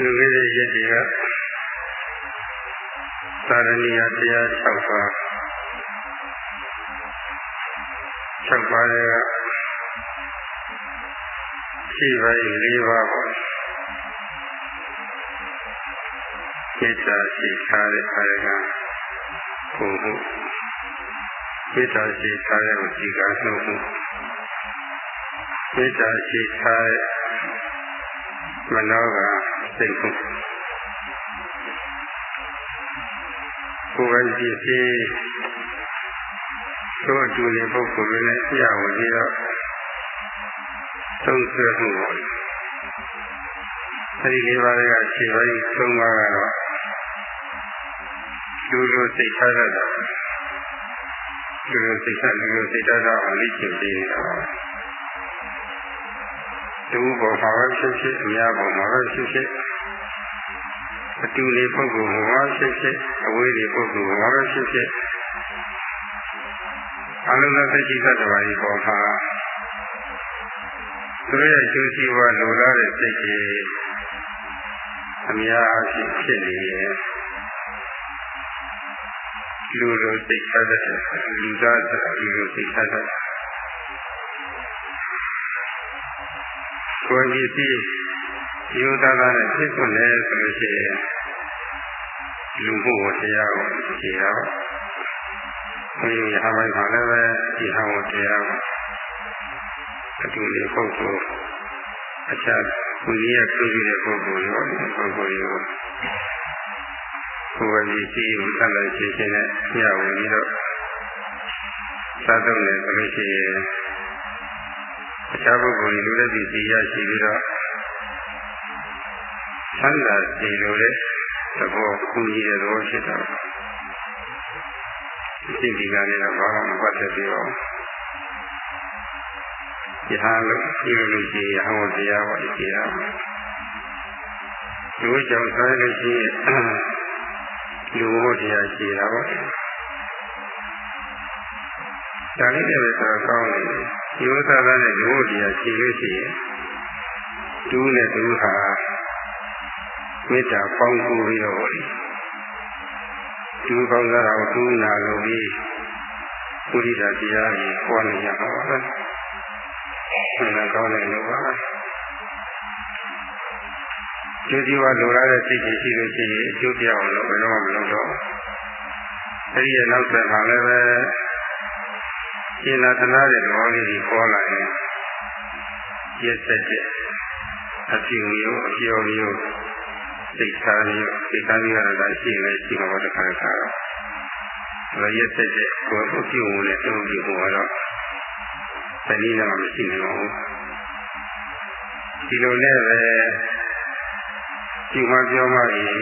လူကြီးရဲ့ရက်တွေကသာရဏီယတရား6ပါး6ပါးရဲ့ရှိပါး၄ပါးပေါ့မေတ္တာရှိထားတဲ့ခါရကကိုမှုမေတ္တာရှိထားတဲ့ဒီကနှုတ်မှုမေတ္တာရှိထားတဲ့မနောက စိတ်မှုကိုယ်ပိုင်ကြည့်စီသို့အတူနေပုဂ္ဂိုလ်တွေနဲ့ပြရဝင်ပြီးတော့သုံးဆွဲမှုပေါ့အဲဒီလေးပါးကခြေပိုင်းသုံးပါးကတော့လူလိုစိတ်ထားတတ်တာလူလိုစိတ်ထားလူလိုစိတ်ထားတာအလေးကျင့်ပြီးနေတာပါတူဘောမှာပဲဖြစ်ဖြစ်အများဘောမှာပဲဖြစ်ဖြစ် အတူနေပုဂ္ဂိုလ်မှာဖြစ်ဖြစ်အဝေးနေပုဂ္ဂိုလ်မှာပဲဖြစ်ဖြစ်အလုံးစုံသိရှိတတ်တော်ကြီးပေါ်မှာသူရဲ့ကျိုးစီးပွားလိုလားတဲ့စိတ်ကြီးအများအပြားဖြစ်နေရဲ့လူလိုစိတ်ထားတဲ့လူသားဆိုတာလူလိုစိတ်ထားတဲ့ကိုယ်ကြည့်စီယောသားသားနဲ့ဖြစ်စွလဲဆိုလို့ရှိရင် လူမှုဝတရားကိုကြည်တော့ဘုရားရဟပိုင်းမှာလည်းပဲဒီဟောင်းဝတရားကိုအတူလေးပုဂ္ဂိုလ်အခြားကိုကြီးရပြုပြီးတဲ့ပုဂ္ဂိုလ်ရောပုဂ္ဂိုလ်ရောကိုယ်ဝေစီကိုတတ်လိုက်ရှင်းရှင်းနဲ့ညဝင်ပြီးတော့သာသုံးတယ်ဆိုလို့ရှိရင်အခြားပုဂ္ဂိုလ်လူလက်စီစီရရှိပြီးတော့ဆန္ဒစီလိုတဲ့ သဘောကူညီတဲ့သဘောဖြစ်တော့ဒီဒီကနေ့တော့ဘာမှမပတ်သက်ပြီးတော့ယဟန်လို့ဒီလိုလို့ရှိရင်ဟောတရားဟောတရားလူကြောင့်ဆိုလို့ရှိရင်လူဟောတရားရှိတာပေါ့ဒါလေးတွေဆိုတော့ကောင်းတယ်ဒီဥစ္စာသားနဲ့လူဟောတရားရှိလို့ရှိရင်တူးနဲ့တူးဟာ မေတ္တာပေါင်းကူပြီးတော့တူးကောင်းတာကိုတူးနာလို့ပြီးပုရိသတရားကြီးဟောနေရပါပါဆန္ဒကောင်းတဲ့လူပါကျိုးစီဝါလိုလားတဲ့စိတ်ကြီးရှိလို့ရှိရင်အကျိုးပြအောင်လို့ဘယ်တော့မှမလုပ်တော့အဲဒီရဲ့နောက်ဆက်မှာလည်းပဲရှင်းလာသနာတဲ့လောလေးကြီးပေါ်လာရင်ရက်ဆက်တဲ့အပြင်းမျိုးအပြော်မျိုး စိတ်ထားမျိုးစိတ်ထားမျိုးရတာရှိနေရှိမှာတော့တစ်ခါတစ်ခါတော့ရက်ဆက်တဲ့ကိုယ်အပြုံနဲ့တုံ့ပြန်ပေါ်တော့တနည်းတော့မရှိနိုင်ပါဘူးဒီလိုနဲ့ပဲဒီမှာပြောမှရင်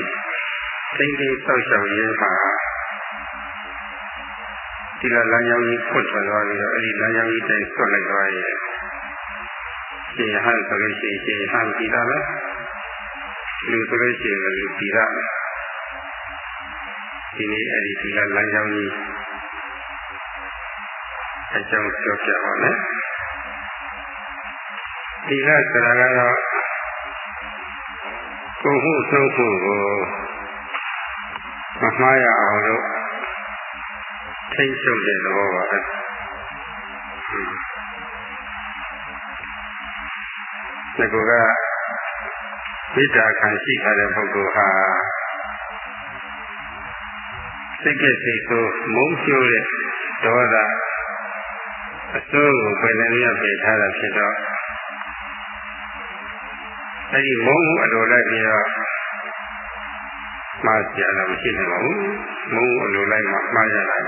သိသိဆောက်ရှောက်ရေးမှာဒီလိုလမ်းကြောင်းကြီးဖွင့်ထွက်သွားပြီးတော့အဲ့ဒီလမ်းကြောင်းကြီးတိုင်းဆွတ်လိုက်သွားရင်ရှင်ဟန်ဆိုလို့ရှိရင်ရှင်ဟန်ကြည်တာပဲ လူဆိုလို့ရှိရင်လူကြည်တာဒီနေ့အဲ့ဒီဒီကလမ်းကြောင်းကြီးအကြောင်းပြောပြပါမယ်ဒီကဆိုတာကတော့ကိုမှုနှုတ်ဖို့ကိုမမှားရအောင်လို့ထိတ်ချုပ်တဲ့သဘောပါပဲဒီကော ကဝိတာခံရှိထားတဲ့ပုဂ္ဂိုလ်ဟာစိတ်ကစိတ်ကိုမုန်းကျိုးတဲ့ဒေါသအစိုးကိုပယ်နေရပြထားတာဖြစ်တော့အဲဒီမုန်းမှုအလိုလိုက်ပြီးတော့မှားကြတာမရှိနိုင်ပါဘူးမုန်းမှုအလိုလိုက်မှမှားကြတာ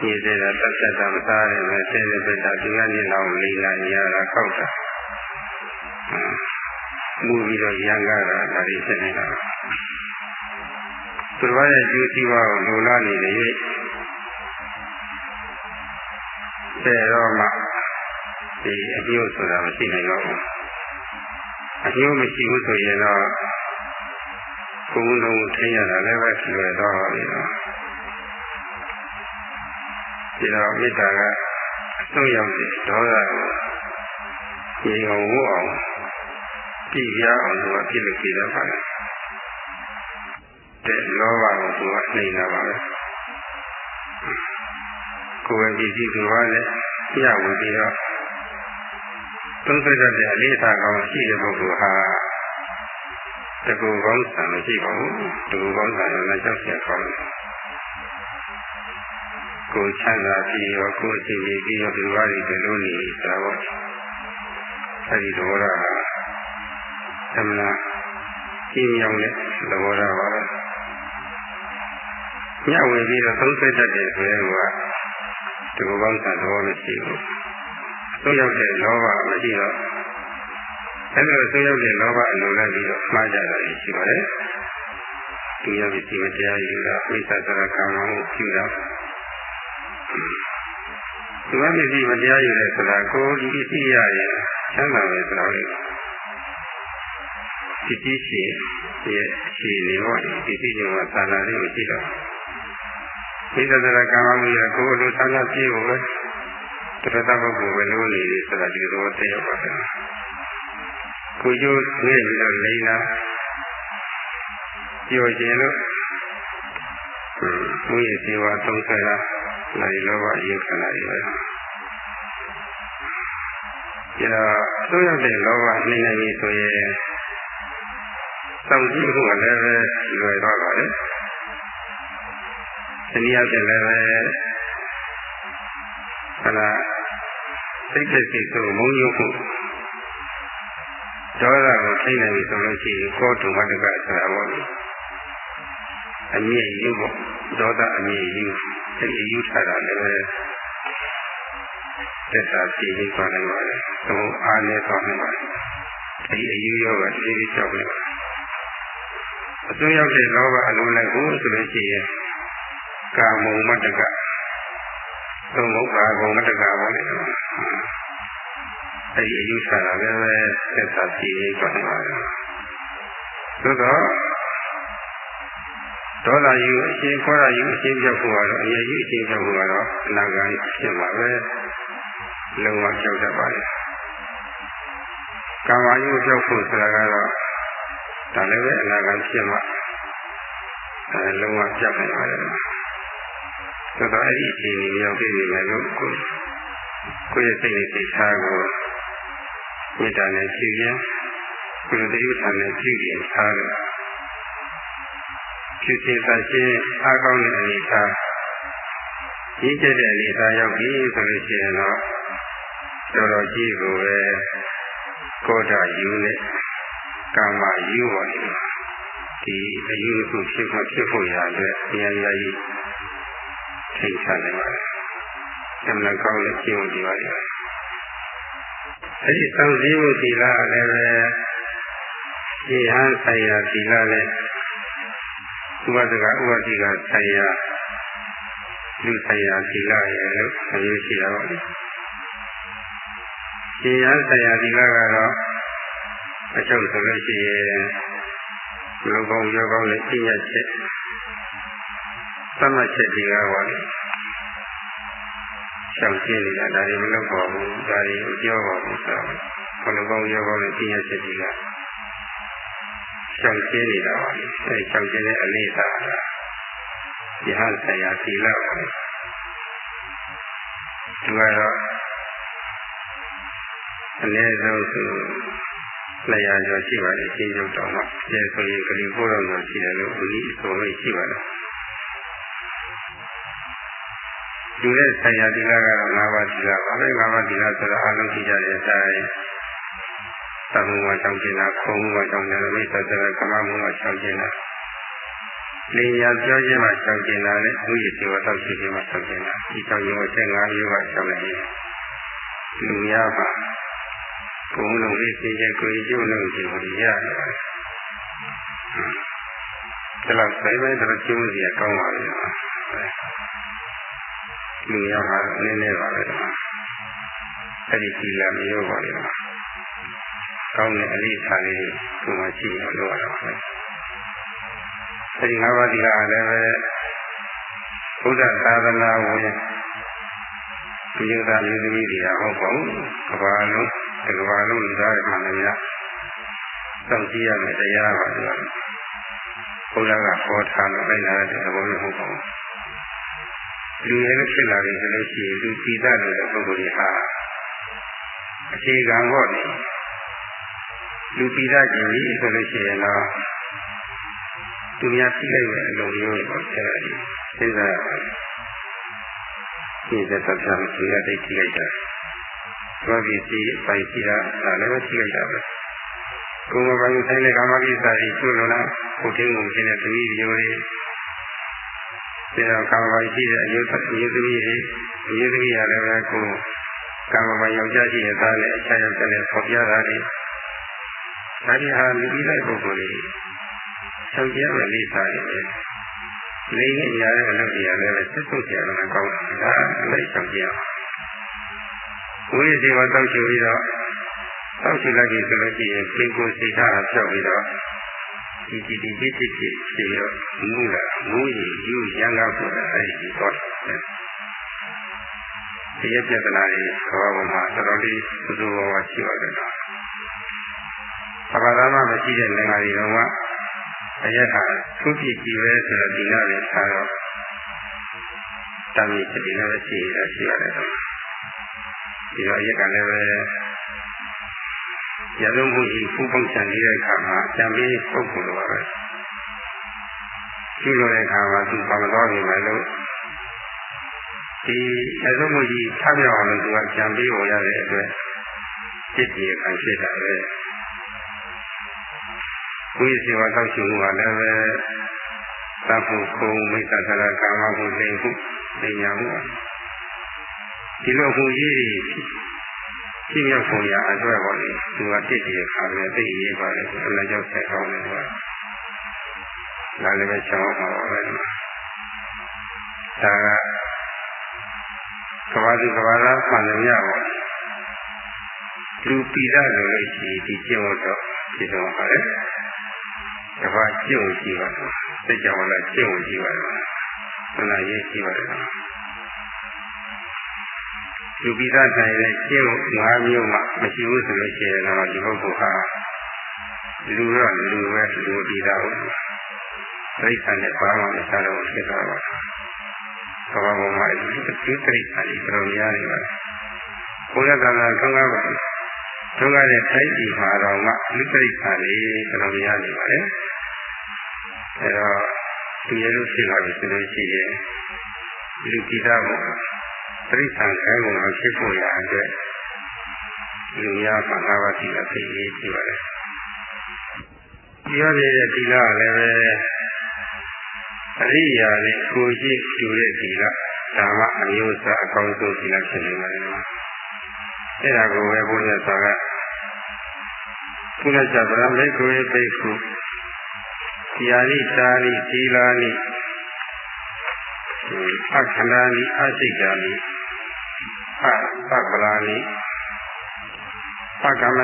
ဒီတဲ့တာတက်ချက်တာမစားရမယ်ဆင်းရဲပိတ်တာဒီကနေ့တော့လေးလာရတာခောက်တာ မူပြီးတော့ရံကားတာဒါတွေဖြစ်နေတာသူတော်ရဲ့ကျိုးစီးပွားကိုလိုလားနေလေတဲ့တော့မှဒီအကျိုးဆိုတာမရှိနိုင်တော့ဘူးအကျိုးမရှိဘူးဆိုရင်တော့ဘုံလုံးထိရတာလည်းပဲလွယ်တော့ပါပြီနော်ဒီတော့မေတ္တာကအဆုံးရောက်တဲ့ဒေါသကိုရေအောင်ဝတ်အောင် ပြည့်ရအောင်သူကပြည့်လို့ပြည့်တော့ပါလေတဲ့လောဘကိုသူကနှိမ်တာပါပဲကိုယ်ရဲ့ပစ္စည်းသူကလည်းပြရဝင်ပြီးတော့သုံးသက်တဲ့အလေးအထားကောင်းရှိတဲ့ပုဂ္ဂိုလ်ဟာတကူကောင်းဆံမရှိပါဘူးတကူကောင်းဆံလည်းကြောက်ရကောင်းတယ်ကိုချမ်းသာပြီးရောကိုအစီအစဉ်ပြီးရောဒီဘာတွေဘယ်လိုနေဆိုတာပေါ့အဲဒီသဘောထား သမဏကြည်မြောင်တဲ့သဘောထားပါပဲညဝင်ပြီးတော့သုံးသက်တတ်တယ်ဆိုရင်ကဒီလိုကောင်းတာတော့မရှိဘူးသုံးရောက်တဲ့လောဘမရှိတော့အဲဒီလိုသုံးရောက်တဲ့လောဘအလိုလိုက်ပြီးတော့မှားကြတာရှိပါတယ်သူရောက်ပြီးဒီမတရားယူတာမိစ္ဆာသရကာမကိုပြုတာသူကမြည်ပြီးမတရားယူတယ်ဆိုတာကိုဒီပစ္စည်းရရင်ချမ်းသာတယ်ဆိုတာလေ ပစ္စည်းရှိရဲ့အခြေအနေဟောဒီပစ္စည်းကြောင့်သာနာလေးမရှိတော့မိစ္ဆာသရကာမကိုရကိုယ်လိုသာနာပြည့်ဖို့ပဲတရတပုဂ္ဂိုလ်ပဲလို့နေတယ်ဆိုတာဒီလိုတည့်ရောက်ပါတယ်ကိုကျိုးနေပြီးတော့လိမ့်တာပြောခြင်းလို့ဘုရားစေဝါသုံးဆရာနိုင်လောဘအယုခဏတွေပဲဒါတော့သုံးရတဲ့လောဘနှိမ့်နိုင်ပြီဆိုရင် စောင့်ကြည့်ဖို့လည်းပဲလွယ်တော့ပါလေဒီနည်းအားဖြင့်လည်းပဲခန္ဓာစိတ်ဖြစ်စိတ်ဆိုမုံညုပ်ဖို့ဒေါသကိုထိနိုင်ပြီဆိုလို့ရှိရင်ကောတုမတ္တကဆိုတာပေါ့လေအမြင့်ယူပေါ့ဒေါသအမြင့်ယူအဲဒီယူထားတာလည်းပဲသက်သာပြည့်ပြီးသွားနိုင်ပါလေသုံးအားနဲ့သွားနိုင်ပါလေအဲဒီအယူရောကတည်ပြီးကြောက်နေပါ အစွန်းရောက်တဲ့လောဘအလုံးလိုက်ကိုဆိုလို့ရှိရင်ကာမုံမတ္တကသုံးဖို့ကာမုံမတ္တကပါလေအဲဒီအယူထားတာလည်းပဲသက်သာပြည့်ပြီးသွားနိုင်ပါလေသို့တော့ဒေါသယူအရှင်ခေါ်ရယူအရှင်ပြောက်ဖို့ကတော့အရေးကြီးအရှင်ပြောက်ဖို့ကတော့အနာဂတ်ဖြစ်မှာပဲလုံးဝပြောက်တတ်ပါလေကာမယူပြောက်ဖို့ဆိုတာကတော့ ဒါလည်းပဲအနာဂတ်ဖြစ်မှာအဲလုံးဝပြောက်နိုင်ပါလေဆိုတော့အဲ့ဒီအခြေအနေရောက်ပြီမယ်လို့ကိုကိုယ့်ရဲ့စိတ်နဲ့စိတ်ထားကိုမေတ္တာနဲ့ကြည့်ရင်ကုသတိဥစ္စာနဲ့ကြည့်ရင်ထားတယ်ဖြစ်ဖြစ်သရှင်းအားကောင်းတဲ့အနေအထားရင်းကျက်တဲ့အနေအထားရောက်ပြီဆိုလို့ရှိရင်တော့တော်တော်ကြီးကိုပဲကောဓာယူနဲ့ ကာမယူပါလိမ့်မယ်ဒီအယူခုဖြစ်ဖို့ဖြစ်ဖို့ရတဲ့ဉာဏ်ရည်ထိတ်ဆနေပါလေ။သမဏကောင်းတဲ့ရှင်းဖို့ဒီပါလေ။အဲဒီသံစည်းမှုသီလလည်းပဲရှင်းဟန်ဆိုင်ရာသီလလည်းဥပဒကဥပတိကဆိုင်ရာလူဆိုင်ရာသီလရဲ့လို့အရေးရှိတာပါလေ။ရှင်ရဆိုင်ရာသီလကတော့ အချုပ်ဆိုလို့ရှိရင်လူကောင်းရောကောင်းနဲ့ပြည့်ညက်ချက်သမတ်ချက်တွေကပါလေ။ရှောင်ကျင်းနေတာဒါတွေမလုပ်ပါဘူး။ဒါတွေမပြောပါဘူးဆိုတော့ဘလူကောင်းရောကောင်းနဲ့ပြည့်ညက်ချက်တွေကရှောင်ကျင်းနေတာပါလေအဲရှောင်ကျင်းတဲ့အလေးသာကယဟန်ဆရာသီလပါလေသူကတော့အနည်းဆုံးဆို 200ကျော်ရှိပါလေရှင်းချုပ်တော်မှာအဲဆိုရင်ကလေးပိုးတော်မှာရှိတယ်လို့ဦးကြီးအဆိုလို့ရှိပါလားဒီတဲ့ဆရာသီလကတော့၅ပါးသီလပါပဲ၅ပါးသီလဆိုတော့အလုံးကြည့်ကြတဲ့အတိုင်းသမှုမှာကြောင်းကျင်တာခုံမှုမှာကြောင်းကျင်တာမိစ္ဆာစရကမမှုမှာကြောင်းကျင်တာလင်ညာပြောခြင်းမှာကြောင်းကျင်တာနဲ့ဥယျာဉ်စေဝတောက်ရှိခြင်းမှာကြောင်းကျင်တာဒီကြောင်းကျင်ကိုဆက်၅မျိုးကကြောင်းနေတယ်လူများပါ ဘုံလုံးလေးသိချက်ကိုကျိုးလုံးကြည့်လို့ရတယ်ဒါတော့ဆိုင်ပဲတော့ကျိုးစီကောင်းပါလေလူများပါနည်းနည်းပါပဲအဲ့ဒီသီလမျိုးပါလေကောင်းတဲ့အလေးထားလေးကိုမှရှိအောင်လုပ်ရတာပါ။အဲဒီငါးပါးဒီကလည်းပဲဘုရားသာသနာဝင်ဒီယုဒမျိုးသမီးတွေကဟုတ်ပါဘူး။ကဘာလုံး ဒီကဘာလုံးလူသားတွေမှလည်းစောင့်ကြည့်ရမယ်တရားပါဆိုတော့ဘုရားကဟောထားလို့လိုက်လာတဲ့သဘောမျိုးမဟုတ်ပါဘူးလူရည်ဖြစ်လာပြီဆိုလို့ရှိရင်လူပိသလို့တဲ့ပုဂ္ဂိုလ်ကြီးဟာအခြေခံဟောတယ်လူပိသခြင်းကြီးဆိုလို့ရှိရင်တော့သူများဖိလိုက်တဲ့အလုပ်မျိုးတွေပေါ့အဲ့ဒါကြီးစဉ်းစားရပါတယ်ဒီသက်သက်သာသူရတိတ်ထိလိုက်တာ သွားပြီးစီပိုင်စီတာဒါလည်းထိလိုက်တာပဲကိုယ်မပိုင်ဆိုင်တဲ့ကာမကိစ္စတွေကျွလို့လားကိုထင်းကိုရှင်းတဲ့သမီးမျိုးတွေဒါကာမပိုင်ရှိတဲ့အယုတ်အယုတ်သမီးတွေအယုတ်သမီးရလည်းပဲကိုကာမပိုင်ယောက်ျားရှိတဲ့သားနဲ့အခြားယောက်ျားနဲ့ဖော်ပြတာတွေဒါတွေဟာလူပြီးတဲ့ပုဂ္ဂိုလ်တွေဆောင်ကြမဲ့လိစာတွေပဲလိမ့်နဲ့ညာတဲ့အလုပ်တွေကလည်းစစ်ဆုပ်ကြရတာကောင်းတာဒါအလိုက်ဆောင်ကြအောင် ဝိသေဝတောက်ချူပြီးတော့တောက်ချူလိုက်ပြီဆိုလို့ရှိရင်ပင်ကိုယ်စိတ်ထားအပြောက်ပြီးတော့ဒီဒီဒီဒီဒီဒီဖြေရောမူလာမူရည်ယူရန်ကားဆိုတာအဲဒီတော့ဒီရပြဿနာတွေဘောပေါ်မှာတော်တော်လေးပူဇော်ဝါရှိပါတယ်။ဘာသာမှမရှိတဲ့နိုင်ငံတွေကအရက်ဟာသူ့ပြည့်ကြည့်ပဲဆိုတော့ဒီနာနဲ့ထားတော့တမ်းကြီးဒီနာပဲရှိရရှိရတယ်တော့ ဒီတော့အရက်ကလည်းပဲရလုံးမှုကြီးဖူးပုံချန်နေတဲ့အခါမှာကြံပြီးပုဂ္ဂိုလ်လိုပါပဲကျူးလို့တဲ့အခါမှာသူပါမတော်နေမယ်လို့ဒီရလုံးမှုကြီးထားပြောင်းအောင်လို့သူကကြံပြီးဟောရတဲ့အတွက်จิตကြီးခံဖြစ်တာပဲဝိသေဝတောက်ရှိမှုဟာလည်းပဲသတ်ဖို့ခုံမိစ္ဆာသရကာမမှုလိမ်မှုလိမ်ညာမှု ဒီလိုဟူကြီးတွေဖြစ်မြောက်ဖို့ရအတွက်ပေါ့လေသူကတစ်တည်းခါပဲသိရေးပါလေအလကြောက်ဆက်ကောင်းတယ်ကွာဒါလည်းပဲချောင်းပါပါပဲဒါကကဘာဒီကဘာလာမှန်တယ်ရပါလူပိဒလို့လို့ရှိဒီကျင့်ဝတ်တော့ဖြစ်တော့ပါလေတပါးကျင့်ရှိပါတော့သိကြပါလားကျင့်ရှိပါတော့ခဏရေးရှိပါတော့ လူပိသတိုင်ရဲ့ကျင့်ငါးမျိုးမှမရှိဘူးဆိုလို့ရှိရင်တော့ဒီပုဂ္ဂိုလ်ဟာလူတော့လူပဲလူပိသဟုတ်သိက္ခာနဲ့ဘာမှမစားတော့ဖြစ်သွားပါကဘာပေါ်မှာဒီတိတိတိခါကြီးတော်များနေပါဘုရားကံကကောင်းကားပါဒုက္ခနဲ့ထိုက်ပြီးမှာတော့မှဒီတိခါလေးတော်များနေပါလေအဲတော့ဒီရလို့ရှိလာပြီဆိုလို့ရှိရင်လူပိသ ကိုတိရစ္ဆာန်ခိုင်းပုံမှာဖြစ်ဖို့ရအတွက်လူများဘာသာပါတိကသိရေးရှိပါတယ်ပြောနေတဲ့ဒီလာလည်းပဲအရိယာနဲ့ကိုရှိကျူတဲ့ဒီလာဒါမှအမျိုးအစားအကောင်းဆုံးဒီလာဖြစ်နေပါတယ်အဲ့ဒါကိုပဲဘုရားဆောကကုလချဗရမေကိုေပိခုယာနိတာနိသီလာနိအခန္ဓာနိအစိတ်တာနိအ ပပလာနိအကမ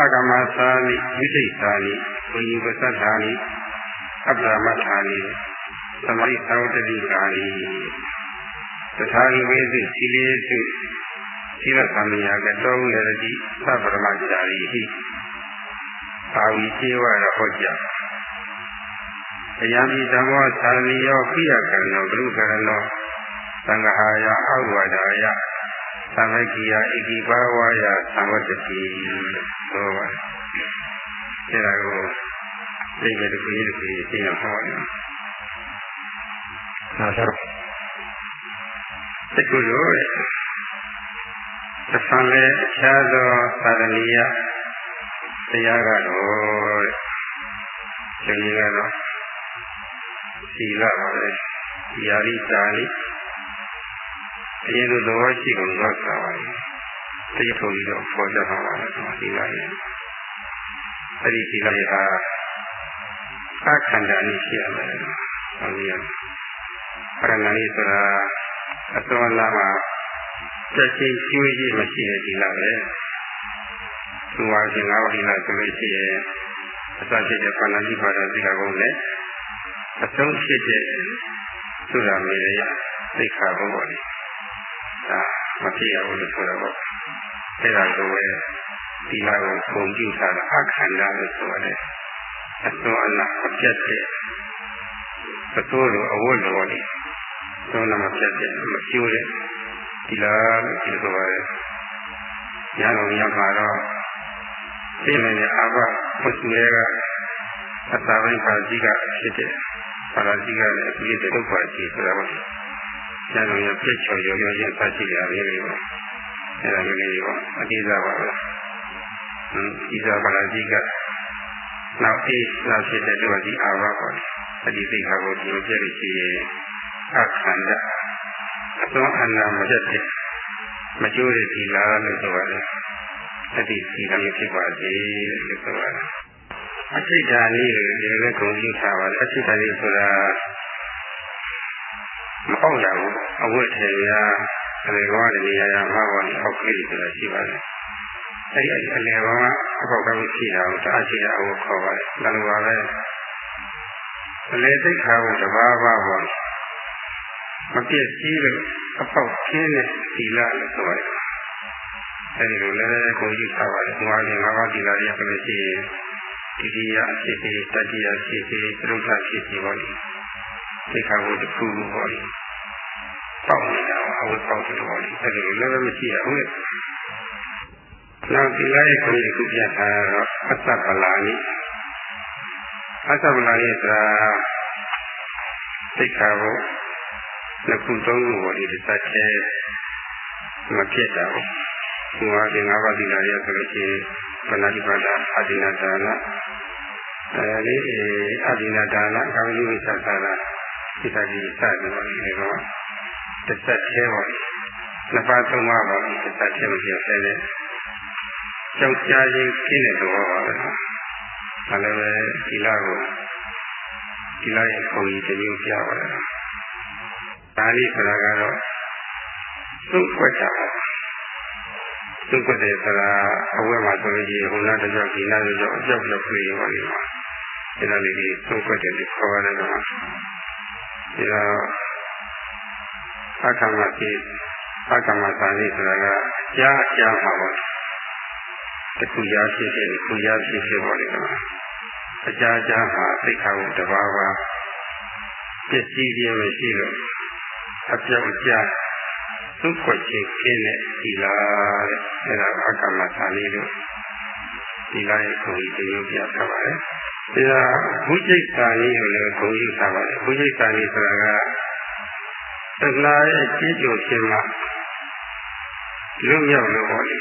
အကမသာနိဝိသိသာနိဝိပသထာနိအပ္ပမထာနိသမရိသောတတိကာနိသထာဂိဝိသိစီလေစုသီလသမယကတောရတိသဗ္ဗရမဇာရိဟိအာဝိခြေဝရဟောကြားအယံဤဓမ္မောသာရိယောခိယကံနောဘုကရဏောသံဃာယအောက်ဝါဒာယ သမကိယဣတိဘာဝယသံဝတ္တိသောပါအဲဒါကိုသိတဲ့တစ်ခုတစ်ခုသိရဟောတယ်နောက်တော့တကူလို့သံလေအခြားသောသာရဏီယတရားကတော့တဲ့ဒီကတော့သီလပါပဲယာရိတာလိ အရင်လိုသဘောရှိကုန်တော့သာပါလေတိတ်ထုံပြီးတော့ပေါ်ကြပါပါလေသီလရေအဲ့ဒီသီလရေဟာအခန္ဓာနည်းရှိရမယ်ဟုတ်ပြီပရဏာနည်းဆိုတာအစောလာမှာတက်ချင်းကျွေးကြီးမရှိတဲ့သီလပဲသူဟာရှင်ငါးပါးသီလဆိုလို့ရှိရင်အစရှိတဲ့ပါဏာတိပါဒသီလကုန်နဲ့အဆုံးဖြစ်တဲ့ဆိုတာမျိုးရသိခါဘုံပေါ်လေဒါမ ဖြစ်ရဘူးလို့ဆိုတော့အဲ့ဒါကိုပဲဒီလာကိုပုံကြည့်ထားတာအခန္ဓာလို့ဆိုရတယ်အစွမ်းအလားအပြတ်တဲ့အတိုးလိုအဝတ်လိုလေသုံးနာမပြတ်တဲ့မကျိုးတဲ့ဒီလာလို့ဒီလိုပါလေရအောင်ရမှာတော့သိမရဲ့အာဘဝစုရဲ့ကအသာပိုင်းပါဠိကဖြစ်တဲ့ပါဠိကလည်းအပြည့်တဲ့ဒုက္ခရှိဆိုတာပါ ကျန်တော်ရပြည့်ချော်ရောရောချင်းဖတ်ကြည့်ရလေးတွေပေါ့အဲ့ဒါလေးတွေပေါ့အတိအကျပါပဲဟင်းဒီသာပါဠိကနောက်အေးလာဖြစ်တဲ့ဒုက္ခကြီးအာဘပေါ့အဒီသိခါကိုဒီလိုပြည့်ရှိရဲ့အခန္ဓာအသွမ်းအနာမပြတ်တဲ့မကျိုးတဲ့ဒီလာလို့ဆိုပါတယ်အတိစီကံဖြစ်ပါစေလို့ဆိုပါတယ်အထိတ်ဓာလေးကိုဒီလိုဂုဏ်ပြုထားပါတယ်အထိတ်ဓာလေးဆိုတာ မအောင်ရဘူးအဝတ်ထေရအလေကောကနေရာရာမှာပါနေအောက်ကလေးဆိုတာရှိပါတယ်အဲ့ဒီအလေကောကအပေါက်ကလေးရှိတာကိုတအားရှိတာကိုခေါ်ပါတယ်ဒါလိုပါပဲအလေသိက္ခာကိုတဘာဘာပေါ့မပြည့်စည်လို့အပေါက်ခင်းတဲ့သီလလို့ဆိုရတယ်အဲဒီလိုလည်းကိုကြည့်ထားပါတယ်။ဘုရားရှင်ငါးပါးသီလရပြည့်ရှိရင်တိတိယဖြစ်စေတတိယဖြစ်စေသရုပ်ထဖြစ်စေပါလိမ့်။ သိက္ခာပုဒ်တစ်ခုခုပါလိမ့်။ပေါက်နေတာအဝတ်ပေါက်တယ်ပါလိမ့်။အဲဒီလိုလည်းမရှိရဘူး။နောက်သီလရဲ့ကိုယ်တစ်ခုပြထားတော့အသဗလာနိအသဗလာနိဆိုတာသိက္ခာပုဒ်နှစ်ခုသုံးခုပေါ်ဒီတစ်သက်တည်းမဖြစ်တာဘူး။ဒီမှာဒီငါးပါးသီလရဆိုလို့ရှိရင်ပဏာတိပါဒအာဒိနာဒါနအဲဒီအာဒိနာဒါနကာမိဝိသသာနာ စိတ္တကြီးစသည်ပါဒီတော့တစ်သက်တည်းပါနှစ်ပါးသုံးပါးပါတစ်သက်တည်းမဖြစ်သေးတဲ့ကြောက်ကြခြင်းခင်းတဲ့သဘောပါပဲ။ဒါလည်းပဲသီလကိုသီလရဲ့ပုံကြီးတစ်မျိုးပြပါတယ်။ဒါလေးဆိုတာကတော့သုတ်ွက်တာသုတ်ွက်တယ်ဆိုတာအဝဲမှာဆိုလို့ရှိရင်ဟိုနာတစ်ကြောက်ဒီနာတစ်ကြောက်အကြောက်ကြောက်ပြေးပါလိမ့်မယ်။ဒါလေးကြီးသုတ်ွက်တယ်လို့ခေါ်ရတယ်ကွာ။ ဒါအခါမှာဒီအခါမှာသာလေးဆိုတာကကြားအကြားမှာပေါ့။တခုရားဖြစ်ဖြစ်ခုရားဖြစ်ဖြစ်ပေါ့လေကွာ။အကြားကြားမှာသိခါကိုတဘာဝပစ္စည်းခြင်းမရှိလို့အပြောက်ကြသုတ်ခွက်ခြင်းခင်းတဲ့ဒီလားတဲ့အဲဒါအကမ္မသာလေးတို့ ဒီလားရဲ့ကိုယ်ကြီးတမျိုးပြထားပါတယ်ဒါဘုจิตသာလေးကိုလည်းဂုဏ်ယူထားပါတယ်ဘုจิตသာလေးဆိုတာကတဏှာရဲ့ကြီးကျယ်ခြင်းမှာလွတ်မြောက်လို့ပေါ့လေ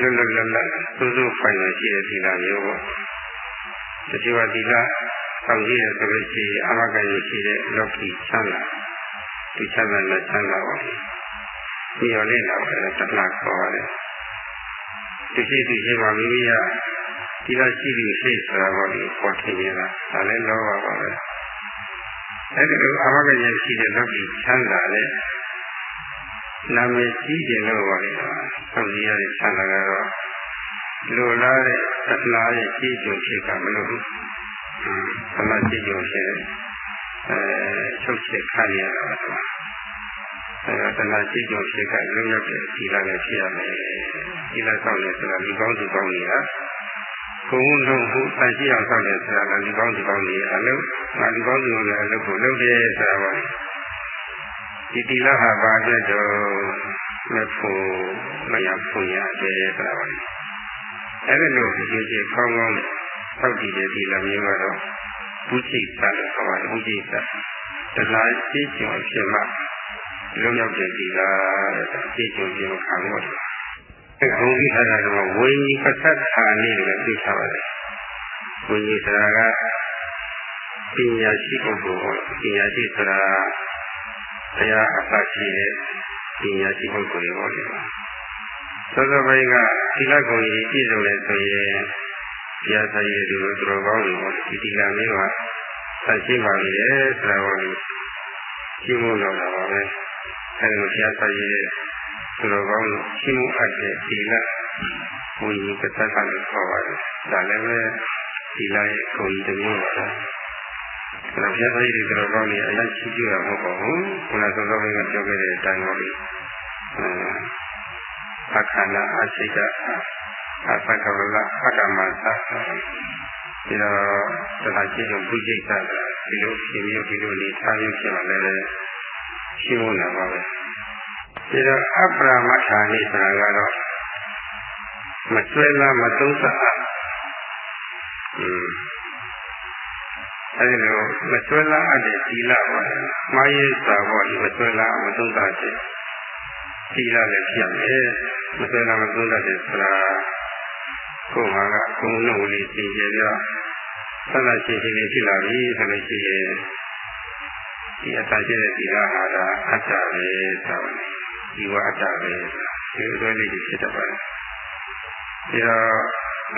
လွတ်လွတ်လပ်လပ်သုစုဖိုင်ရရှိတဲ့ဒီလားမျိုးပေါ့တချို့ကဒီလားဆောင်ရည်ဆိုလို့ရှိရင်အမဂ္ဂရရှိတဲ့လောကီဆန္ဒဒီချမ်းသာနဲ့ချမ်းသာပါပြီးရောလေးလာတယ်တဏှာခေါ်ရတယ် ဒီရှိသူရှိမှမိမိကဒီလိုရှိပြီးရှိဆိုတာပေါ့ဒီပေါ်ထင်နေတာဒါလည်းလောဘပါပဲအဲဒီလိုအမဂ္ဂရရှိတဲ့လောကီချမ်းသာတဲ့နာမည်ကြီးတယ်လို့ပါလေဆုံးရတဲ့ချမ်းသာကတော့လိုလားတဲ့တဏှာရဲ့ကြီးကျုံဖြစ်ကမလို့ဘူး။ဘာမှကြီးကျုံဖြစ်တယ်အဲချုပ်ချက်ခံရတာပါ အဲတဏှာရှိကြောဖြစ်ကလွတ်ရောက်တဲ့ဒီလာလည်းဖြစ်ရမယ်ဒီလာဆောင်တယ်ဆိုတာဒီကောင်းဒီကောင်းနေတာဘုံလုံးဘုတန်ရှိအောင်ဆောင်တယ်ဆိုတာကဒီကောင်းဒီကောင်းနေအလုံးငါဒီကောင်းဒီကောင်းလည်းအလုပ်ကိုလုပ်တယ်ဆိုတာပါဒီတိလာဟာဘာတဲ့တော့မဖို့မရဖို့ရတယ်ဆိုတာပါအဲ့ဒီလိုဒီကြီးကောင်းကောင်းသောက်တည်တဲ့ဒီလာမျိုးကတော့ဘုချိတ်တာလို့ခေါ်ပါတယ်ဘုချိတ်တာတလားရှိကျော်ဖြစ်မှ လုံးရောက်တဲ့ဒီလားတဲ့ရှိကျော်ခြင်းခံလို့အဲဘုံကြီးထားတာကဝိညာဉ်ပသတ်ဌာနေလို့သိထားပါတယ်ဝိညာဉ်ဆိုတာကပညာရှိပုဂ္ဂိုလ်ပေါ့ပညာရှိဆိုတာတရားအပတ်ရှိတဲ့ပညာရှိပုဂ္ဂိုလ်တွေပေါ့လေသောသောပိုင်းကသီလဂုဏ်ကြီးပြည့်စုံတယ်ဆိုရင်တရားစာရည်တွေတော်တော်ကောင်းတယ်ပေါ့ဒီဒီလာမျိုးကဆက်ရှိပါလေဆိုတာကိုရှင်းဖို့လောက်တာပါပဲ အဲဒီလိုတရားစာရည်တော်တော်ကောင်းလို့ရှင်းမှုအပ်တဲ့ဒီလာဘုန်းကြီးကသတ်တာလို့ခေါ်ပါတယ်ဒါလည်းပဲဒီလာရဲ့ကိုယ်ကြီးတစ်မျိုးပါပဲအဲ့တော့ဘုရားကြီးတွေတော်ကောင်းနေအလိုက်ချီးကျူးတာမဟုတ်ပါဘူးခုနစောစောကပြောခဲ့တဲ့အတိုင်းပါလေအခန္ဓာအစိတ်ကအသကဝလအတ္တမသဒီတော့တရားရှိတဲ့ဘုရားသဒီလိုရှင်မျိုးဒီလိုနေထားမျိုးဖြစ်လာလဲ ရှိဖို့လာပါပဲဒီတော့အပရမထာနိဆိုတာကတော့မကျွဲလားမသုံးသပ်အအဲဒီလိုမဆွဲလာအပ်တဲ့သီလပါ။မာရေးစာပေါ်ဒီမဆွဲလာမသုံးသပ်တဲ့သီလလည်းဖြစ်မယ်။မဆွဲလာမသုံးသပ်တဲ့ဆိုတာကိုယ်မှာကကုန်းလုံးလေးသိကြပြဆန္ဒရှိရှိလေးဖြစ်လာပြီဆိုလို့ရှိရင် ဒီအတ္တရှိတဲ့သီလဟာဒါအတ္တပဲဆိုဒီဝအတ္တပဲဒီလိုလေးဖြစ်တတ်ပါတယ်။ဒီတော့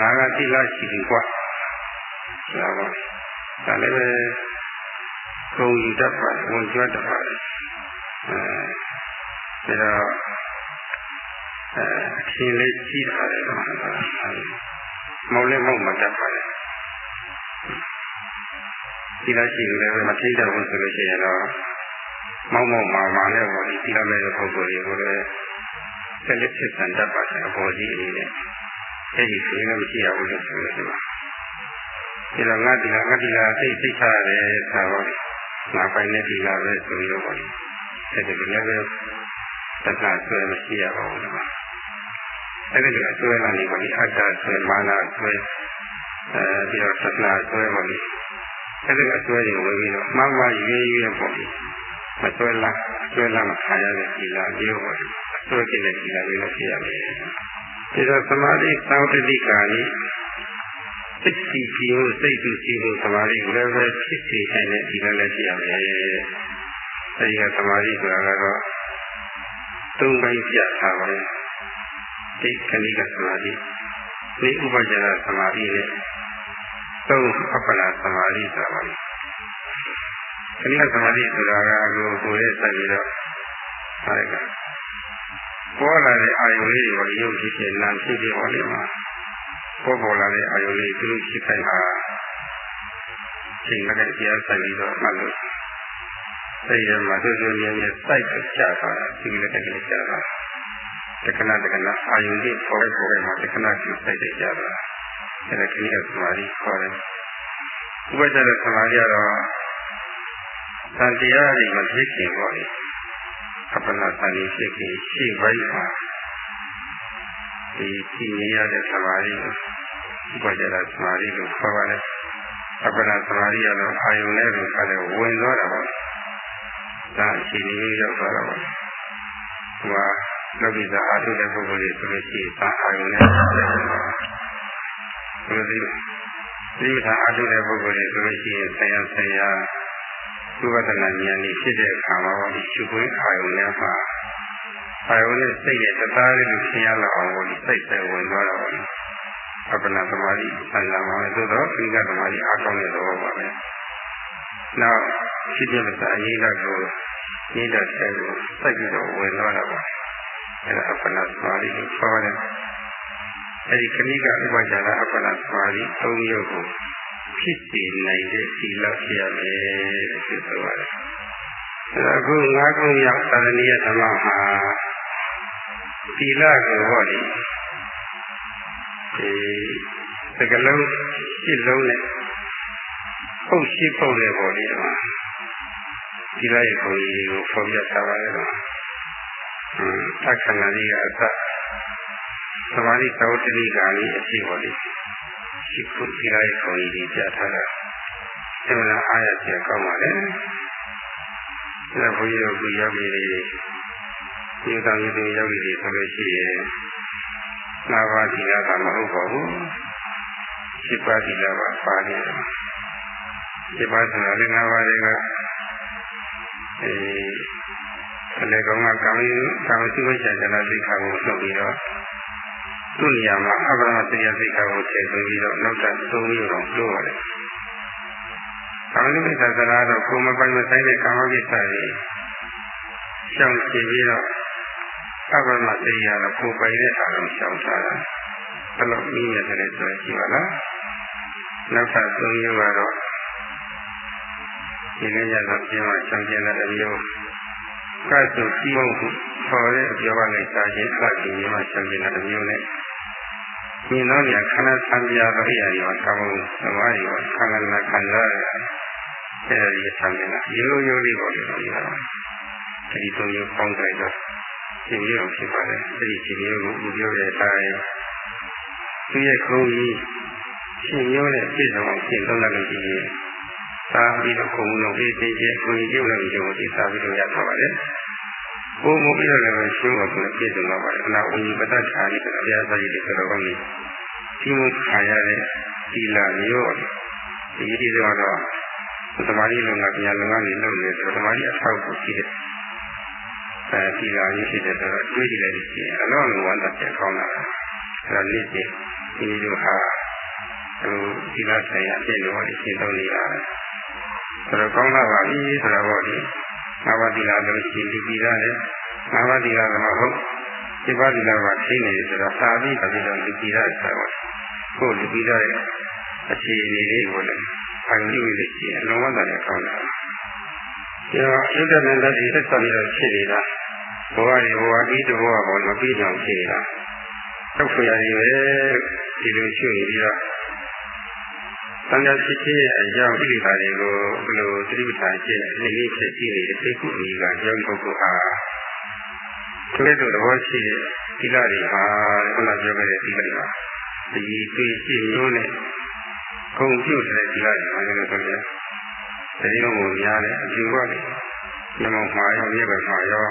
ငါကသီလရှိပြီကွာ။ဆိုတာပါဒါလည်းပဲကုံယူတတ်ပါဝင်ကျွတ်တတ်ပါအဲဒါတော့အဲအချင်းလေးကြီးတာလေမောင်လေးမောက်မတတ်ပါလေ ဒီလားရှိလို့လည်းမထိတတ်ဘူးဆိုလို့ရှိရင်တော့မောက်မောက်မာမာနဲ့ပေါ့ဒီသီလမဲ့တဲ့ပုဂ္ဂိုလ်တွေကိုလည်းဆက်လက်ဆက်ဆံတတ်ပါတယ်အပေါ်ကြီးအနေနဲ့အဲ့ဒီဆိုရင်မရှိရဘူးလို့ဆိုလို့ဒီမှာဒီတော့ငါဒီလားငါဒီလားသိသိချရတယ်ဆိုတော့ငါပိုင်တဲ့ဒီလားပဲဆိုပြီးတော့ပေါ့အဲ့ဒီလည်းပဲတက္ကဆွဲမရှိရပါဘူးလားအဲ့ဒီအဆွဲလာနေပါလိအတ္တဆွဲမာနဆွဲအဲပြီးတော့တက္ကဆွဲပါလိ အဲ့ဒီအဆွဲတွေဝင်ပြီးတော့မှန်မှရွေးရွေးပေါ့လိမဆွဲလားဆွဲလားမခံရတဲ့ဒီလားမျိုးပေါ့လိအဆွဲတဲ့ဒီလားမျိုးလို့ဖြစ်ရမယ်ဒီတော့သမာဓိသောတတိကာနိစိတ်စီစီကိုစိတ်တူစီကိုသမာဓိကိုလည်းပဲဖြစ်စေနိုင်တဲ့ဒီလည်းလည်းဖြစ်ရမယ်။အဲဒီကသမာဓိဆိုတာကတော့သုံးပိုင်းပြထားပါတယ်။ဒိဋ္ဌိကသမာဓိ၊ဒီဥပကြရသမာဓိနဲ့ သုံးအပ္ပလာသမာဓိဆိုတာပါ။ခဏသမာဓိဆိုတာကကိုယ်ကိုယ်ရဲ့ဆက်ပြီးတော့ဟာကပေါ်လာတဲ့အာယုလေးတွေကိုရုပ်ဖြစ်ဖြစ်နာမ်ဖြစ်ဖြစ်ပေါ်နေမှာပေါ်ပေါ်လာတဲ့အာယုလေးသူတို့ဖြစ်ခိုင်းတာချိန်လည်းတရားဆိုင်ပြီးတော့မှလို့စိတ်ထဲမှာသူတို့ဉာဏ်နဲ့စိုက်ကြတာဒီလည်းတကယ်ကြတာတက္ကနာတက္ကနာအာယုလေးပေါ်ပေါ်ပေါ်မှာတက္ကနာကျစိုက်ကြတာ အဲ့ဒါကိလေသာမာရီခေါ်တယ်ဥပဒရသမာဓိကတော့သံတရားတွေမဖြစ်ခင်ပေါ့လေအပ္ပနာသံဒီဖြစ်ခင်ရှေ့ဘက်မှာဒီကြည်နေရတဲ့သမာဓိကိုဥပဒရသမာဓိကိုခေါ်ပါတယ်အပ္ပနာသမာဓိကတော့အာယုန်နဲ့ကိုခါတယ်ဝင်သွားတာပါဒါအခြေအနေမျိုးရောက်သွားတာပါဟိုကလောကီသာအာထုတဲ့ပုဂ္ဂိုလ်တွေဆိုလို့ရှိရင်သာအာယုန်နဲ့ ဘယ်လိုဒီဒီသာအာထုတဲ့ပုဂ္ဂိုလ်တွေဆိုလို့ရှိရင်ဆရာဆရာဝိပဿနာဉာဏ်ကြီးဖြစ်တဲ့အခါမှာဒီရှုခွင့်အာယုန်နဲ့မှာအာယုန်နဲ့စိတ်ရဲ့တသားလေးကိုရှင်းရလောက်အောင်ကိုဒီစိတ်ပဲဝင်သွားတာပါအပ္ပနာသမာဓိဆန္ဒမှာပဲသို့တော့ဒီကသမာဓိအားကောင်းတဲ့သဘောပါပဲနောက်ရှိတဲ့မစအရေးကကိုနေတဲ့ဆဲကိုစိုက်ပြီးတော့ဝင်သွားတာပါအဲဒါအပ္ပနာသမာဓိကိုခေါ်တယ် အဲဒီခဏိကဥပဇာနာအပ္ပနာသမာဓိ၃မျိုးကိုဖြစ်စေနိုင်တဲ့သီလဖြစ်ရမယ်လို့ဆိုပါတယ်အခုငါးခုရောက်သာသနိယဓမ္မမှာသီလကိုဟောဒီဒီစကလုံးရှစ်လုံးနဲ့ပုတ်ရှိပုတ်တယ်ပေါ့ဒီမှာဒီလိုက်ကိုကြီးကိုဖော်ပြထားပါတယ်တော့အင်းအခဏလေးကအစ သမာဓိသောတတိကာလေးအဖြစ်ပေါ့ဒီရှိခုဒီလိုက်ကိုကြီးပြထားတာအဲ့ဒါအားရကျေကောင်းပါလေဒါဘုန်းကြီးတို့ကရောက်ပြီဒီတောင်ကြီးတွေရောက်ပြီဆိုလို့ရှိရင်ငါးပါးဒီလားကမဟုတ်ပါဘူးရှိပါဒီလားပါပါနေတယ်ရှိပါဆိုတာလည်းငါးပါးတွေကအဲလည်းကောင်းကကောင်းရင်ကောင်းရှိဝိချာကျလာသိခါကိုလှုပ်ပြီးတော့ သူ့နေရာမှာအပ္ပမတရားသိခါကိုထည့်ပြီးတော့နောက်ထပ်သုံးမျိုးတော့လို့ရတယ်။ကာမဂိစ္စစကားတော့ကိုယ်မပိုင်မဆိုင်တဲ့ကာမဂိစ္စတွေရှောင်ကျင်ပြီးတော့အပ္ပမတရားတော့ကိုယ်ပိုင်တဲ့အာရုံရှောင်ထားတာ။ဘယ်လိုနည်းနဲ့လဲဆိုကြည့်ပါလား။နောက်ထပ်သုံးမျိုးကတော့ဒီနေ့ညတော့ပြင်မှာရှောင်ကျင်တဲ့မျိုး ကတ်ဆိုပြီးဖို့ခေါ်တဲ့အပြောကလည်းစာချင်းကတ်ပြီးမှရှောင်ကျင်တဲ့မျိုးနဲ့မြင်တော့နေခန္ဓာဆံပြတော့အရာရောသဘောသဘောရောခန္ဓာနာခန္ဓာအဲဒီဆံပြတာရိုးရိုးလေးပေါ်နေတော့ရတာအဲဒီသုံးမျိုးပေါင်းတိုင်းတော့ရှင်မျိုးဖြစ်ပါတယ်အဲဒီရှင်မျိုးကိုဥပြောတဲ့အတိုင်းသူရဲ့ခုံကြီးရှင်မျိုးနဲ့ပြည့်စုံအောင်ရှင်းသုံးလိုက်လို့ရှိ ရင်သာပြီးတော့ခုံလုံးအေးသေးသေးကိုကြီးပြုတ်လို့ရုံကိုသာပြီးတော့ရထားပါတယ်ဘုံမပြီးတော့လည်းရှင်းဖို့ဆိုပြည့်စုံတော့ပါတယ်အနာဝိပတ္တဌာနိဆိုတဲ့အရာစာကြီးတွေဆိုတော့ကောင်းနေဒီမှုခံရတဲ့ဒီလာမျိုးဒီဒီတော့သမာဓိလုံကတရားလုံကနေလုပ်နေဆိုသမာဓိအထောက်ကိုရှိတဲ့အဲဒီလာကြီးဖြစ်တဲ့ဆိုတော့တွေးကြည့်လိုက်ကြည့်အလုံးလုံးဝမ်းသာတဲ့ကောင်းတာအဲဒါနေ့စဉ်ဒီလိုဟာဟိုဒီလာဆိုင်အပြည့်လို့ရှင်းတော့နေရတယ် ဆိုတော့ကောင်းလာပါပြီဆိုတော့ဟောဒီငါးပါးဒီလာလို့ရှိရင်ဒီပြီးရတယ်ငါးပါးဒီလာကမဟုတ်ဒီပါးဒီလာကသိနေတယ်ဆိုတော့စာပြီးတပြီးတော့ဒီပြီးရတယ်ဆိုတော့ကိုယ်ဒီပြီးရတဲ့အခြေအနေလေးကိုလည်းခံယူလို့ရှိရင်အလုံးဝတည်းကောင်းတာဒီတော့ယုဒ္ဓနန္ဒတိသက်သာပြီးတော့ဖြစ်နေတာဘဝတွေဘဝပြီးတဘဝဘောမပြီးကြောင်ဖြစ်နေတာတော့ဖွေရတယ်ပဲဒီလိုရှိနေပြီးတော့ သံဃာဖြစ်ခြင်းရဲ့အကြောင်းဣတိတာတွေကိုဘယ်လိုသတိပဋ္ဌာန်ကျင့်နေနေဖြစ်ရှိနေတဲ့သိကုအမိကကြောင့်ပုဂ္ဂိုလ်ဟာသူရဲ့သဘောရှိတဲ့သီလတွေဟာခုနပြောခဲ့တဲ့သီလတွေဟာဒီတွေ့ရှိမျိုးနဲ့ဂုံပြုတ်တဲ့သီလတွေဟာလည်းဆိုရတတိယကိုများတဲ့အကျိုးပါလေညမောမှာရောမြေပဲမှာရော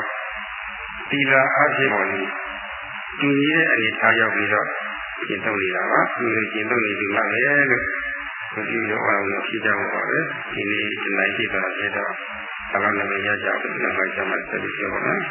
သီလအဖြစ်ပေါ်နေတူညီတဲ့အနေထားရောက်ပြီးတော့ရှင်းသုံးနေတာပါဒီလိုရှင်းသုံးနေပြီမှလည်းလို့ ဒီလိုရောအောင်ဖြစ်ကြမှာပါပဲဒီနေ့ဒီနိုင်ရှိတာဖြစ်တော့ဘာလို့လဲရကြအောင်ဒီမှာကျမှဆက်ပြီးပြောပါမယ်